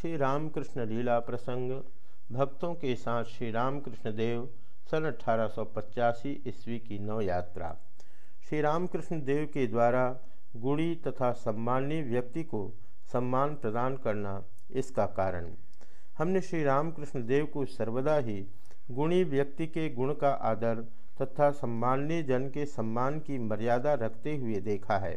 श्री रामकृष्ण लीला प्रसंग, भक्तों के साथ श्री रामकृष्ण देव, सन अठारह सौ पचासी ईस्वी की नौ यात्रा। श्री रामकृष्ण देव के द्वारा गुणी तथा सम्माननीय व्यक्ति को सम्मान प्रदान करना इसका कारण। हमने श्री रामकृष्ण देव को सर्वदा ही गुणी व्यक्ति के गुण का आदर तथा सम्माननीय जन के सम्मान की मर्यादा रखते हुए देखा है।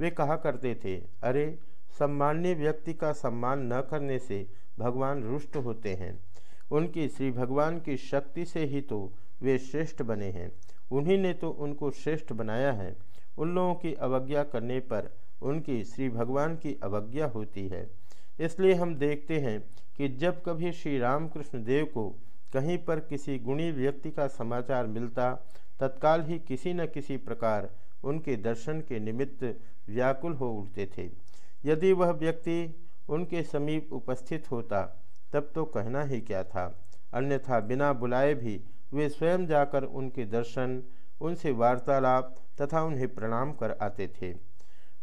वे कहा करते थे, अरे सम्मान्य व्यक्ति का सम्मान न करने से भगवान रुष्ट होते हैं। उनकी श्री भगवान की शक्ति से ही तो वे श्रेष्ठ बने हैं। उन्हीं ने तो उनको श्रेष्ठ बनाया है। उन लोगों की अवज्ञा करने पर उनकी श्री भगवान की अवज्ञा होती है। इसलिए हम देखते हैं कि जब कभी श्री रामकृष्ण देव को कहीं पर किसी गुणी व्यक्ति का समाचार मिलता, तत्काल ही किसी न किसी प्रकार उनके दर्शन के निमित्त व्याकुल हो उठते थे। यदि वह व्यक्ति उनके समीप उपस्थित होता, तब तो कहना ही क्या था? अन्यथा बिना बुलाए भी वे स्वयं जाकर उनके दर्शन, उनसे वार्तालाप तथा उन्हें प्रणाम कर आते थे।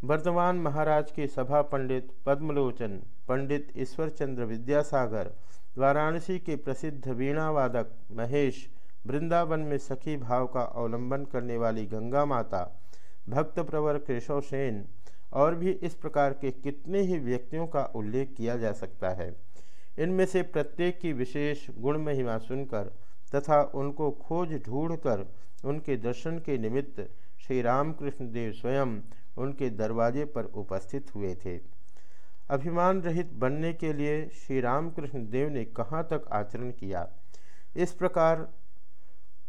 वर्तमान महाराज के सभा पंडित, पद्मलोचन पंडित ईश्वरचंद्र विद्यासागर, वाराणसी के प्रसिद्ध वीणावादक महेश, वृंदावन में सखी भाव का अवलंबन करने वाली गंगा माता भक्त प्रवर केशव सेन और भी इस प्रकार के कितने ही व्यक्तियों का उल्लेख किया जा सकता है। इनमें से प्रत्येक की विशेष गुण महिमा सुनकर तथा उनको खोज ढूंढ कर उनके दर्शन के निमित्त श्री रामकृष्ण देव स्वयं उनके दरवाजे पर उपस्थित हुए थे। अभिमान रहित बनने के लिए श्री रामकृष्ण देव ने कहाँ तक आचरण किया? इस प्रकार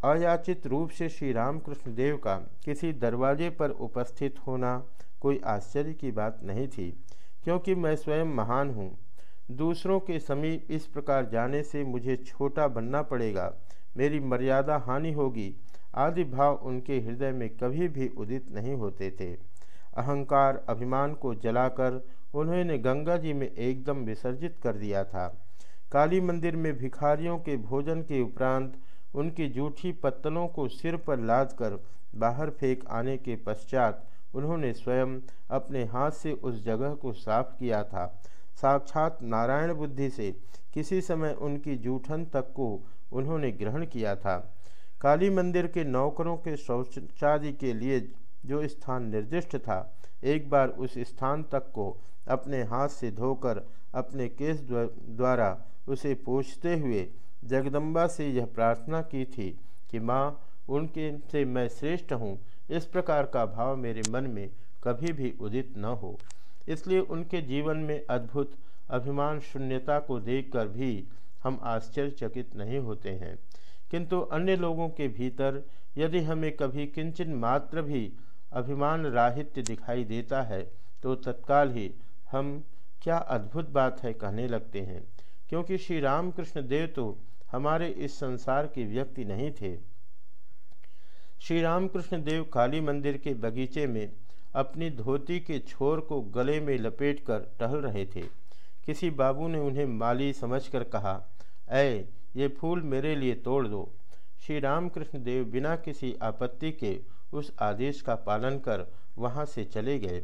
अयाचित रूप से श्री रामकृष्ण देव का किसी दरवाजे पर उपस्थित होना कोई आश्चर्य की बात नहीं थी, क्योंकि मैं स्वयं महान हूँ। दूसरों के समीप इस प्रकार जाने से मुझे छोटा बनना पड़ेगा, मेरी मर्यादा हानि होगी। आदि भाव उनके हृदय में कभी भी उदित नहीं होते थे। अहंकार, अभिमान को जलाकर उन्होंने गंगा जी में एकदम विसर्जित कर दिया था। काली मंदिर में भिखारियों के भोजन के उपरांत उनकी जूठी पत्तलों को सिर पर लाद कर बाहर फेंक आने के पश्चात उन्होंने स्वयं अपने हाथ से उस जगह को साफ़ किया था। साक्षात नारायण बुद्धि से किसी समय उनकी जूठन तक को उन्होंने ग्रहण किया था। काली मंदिर के नौकरों के शौचादि के लिए जो स्थान निर्दिष्ट था, एक बार उस स्थान तक को अपने हाथ से धोकर अपने केस द्वारा उसे पूछते हुए जगदम्बा से यह प्रार्थना की थी कि माँ उनके से मैं श्रेष्ठ हूँ। इस प्रकार का भाव मेरे मन में कभी भी उदित न हो। इसलिए उनके जीवन में अद्भुत अभिमान शून्यता को देखकर भी हम आश्चर्यचकित नहीं होते हैं। किंतु अन्य लोगों के भीतर यदि हमें कभी किंचन मात्र भी अभिमान राहित्य दिखाई देता है तो तत्काल ही हम क्या अद्भुत बात है कहने लगते हैं। क्योंकि श्री रामकृष्ण देव तो हमारे इस संसार के व्यक्ति नहीं थे। श्री रामकृष्ण देव काली मंदिर के बगीचे में अपनी धोती के छोर को गले में लपेटकर टहल रहे थे। किसी बाबू ने उन्हें माली समझकर कहा, ऐ, ये फूल मेरे लिए तोड़ दो। श्री रामकृष्ण देव बिना किसी आपत्ति के उस आदेश का पालन कर वहाँ से चले गए।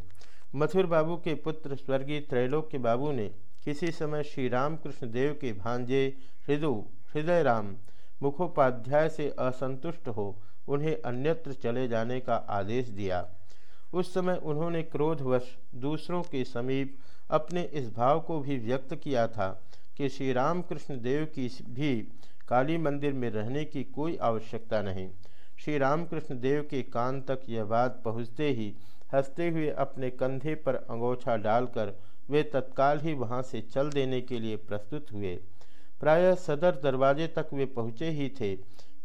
मथुर बाबू के पुत्र स्वर्गीय त्रैलोक्य बाबू ने किसी समय श्री रामकृष्ण देव के भांजे हृदय हृदय राम मुखोपाध्याय से असंतुष्ट हो उन्हें अन्यत्र चले जाने का आदेश दिया। उस समय उन्होंने क्रोधवश दूसरों के समीप अपने इस भाव को भी व्यक्त किया था कि श्री रामकृष्ण देव की भी काली मंदिर में रहने की कोई आवश्यकता नहीं। श्री रामकृष्ण देव के कान तक यह बात पहुँचते ही हँसते हुए अपने कंधे पर अंगोछा डालकर वे तत्काल ही वहाँ से चल देने के लिए प्रस्तुत हुए। प्रायः सदर दरवाजे तक वे पहुँचे ही थे।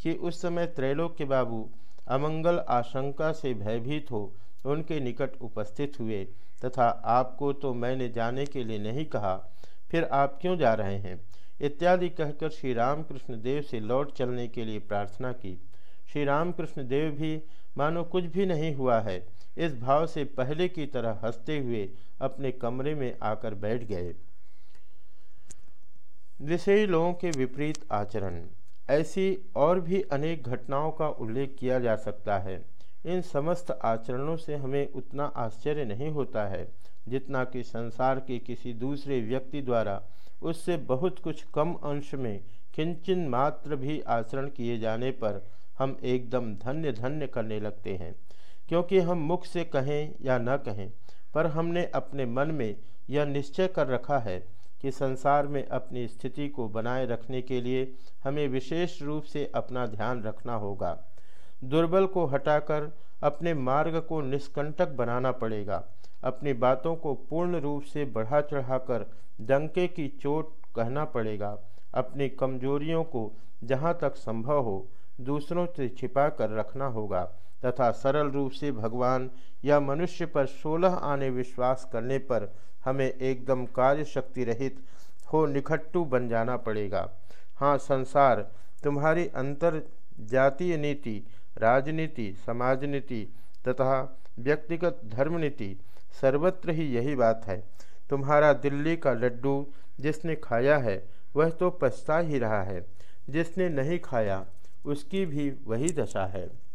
कि उस समय त्रैलोक्य बाबू अमंगल आशंका से भयभीत हो उनके निकट उपस्थित हुए तथा आपको तो मैंने जाने के लिए नहीं कहा, फिर आप क्यों जा रहे हैं? इत्यादि कहकर श्री रामकृष्ण देव से लौट चलने के लिए प्रार्थना की। श्री रामकृष्ण देव भी, मानो कुछ भी नहीं हुआ है, इस भाव से पहले की तरह हँसते हुए अपने कमरे में आकर बैठ गए। विषयी लोगों के विपरीत आचरण। ऐसी और भी अनेक घटनाओं का उल्लेख किया जा सकता है। इन समस्त आचरणों से हमें उतना आश्चर्य नहीं होता है, जितना कि संसार के किसी दूसरे व्यक्ति द्वारा। उससे बहुत कुछ कम अंश में किंचन मात्र भी आचरण किए जाने पर हम एकदम धन्य धन्य करने लगते हैं, क्योंकि हम मुख से कहें या न कहें, पर हमने अपने मन में यह निश्चय कर रखा है कि संसार में अपनी स्थिति को बनाए रखने के लिए हमें विशेष रूप से अपना ध्यान रखना होगा। दुर्बल को हटाकर अपने मार्ग को निष्कंटक बनाना पड़ेगा। अपनी बातों को पूर्ण रूप से बढ़ा चढ़ाकर डंके की चोट कहना पड़ेगा। अपनी कमजोरियों को जहाँ तक संभव हो, दूसरों से छिपा कर रखना होगा तथा सरल रूप से भगवान या मनुष्य पर सोलह आने विश्वास करने पर हमें एकदम कार्य शक्ति रहित हो निखट्टू बन जाना पड़ेगा। हाँ संसार, तुम्हारी अंतर जातीय नीति, राजनीति समाज नीति तथा व्यक्तिगत धर्म नीति सर्वत्र ही यही बात है। तुम्हारा दिल्ली का लड्डू जिसने खाया है, वह तो पछता ही रहा है। जिसने नहीं खाया, उसकी भी वही दशा है।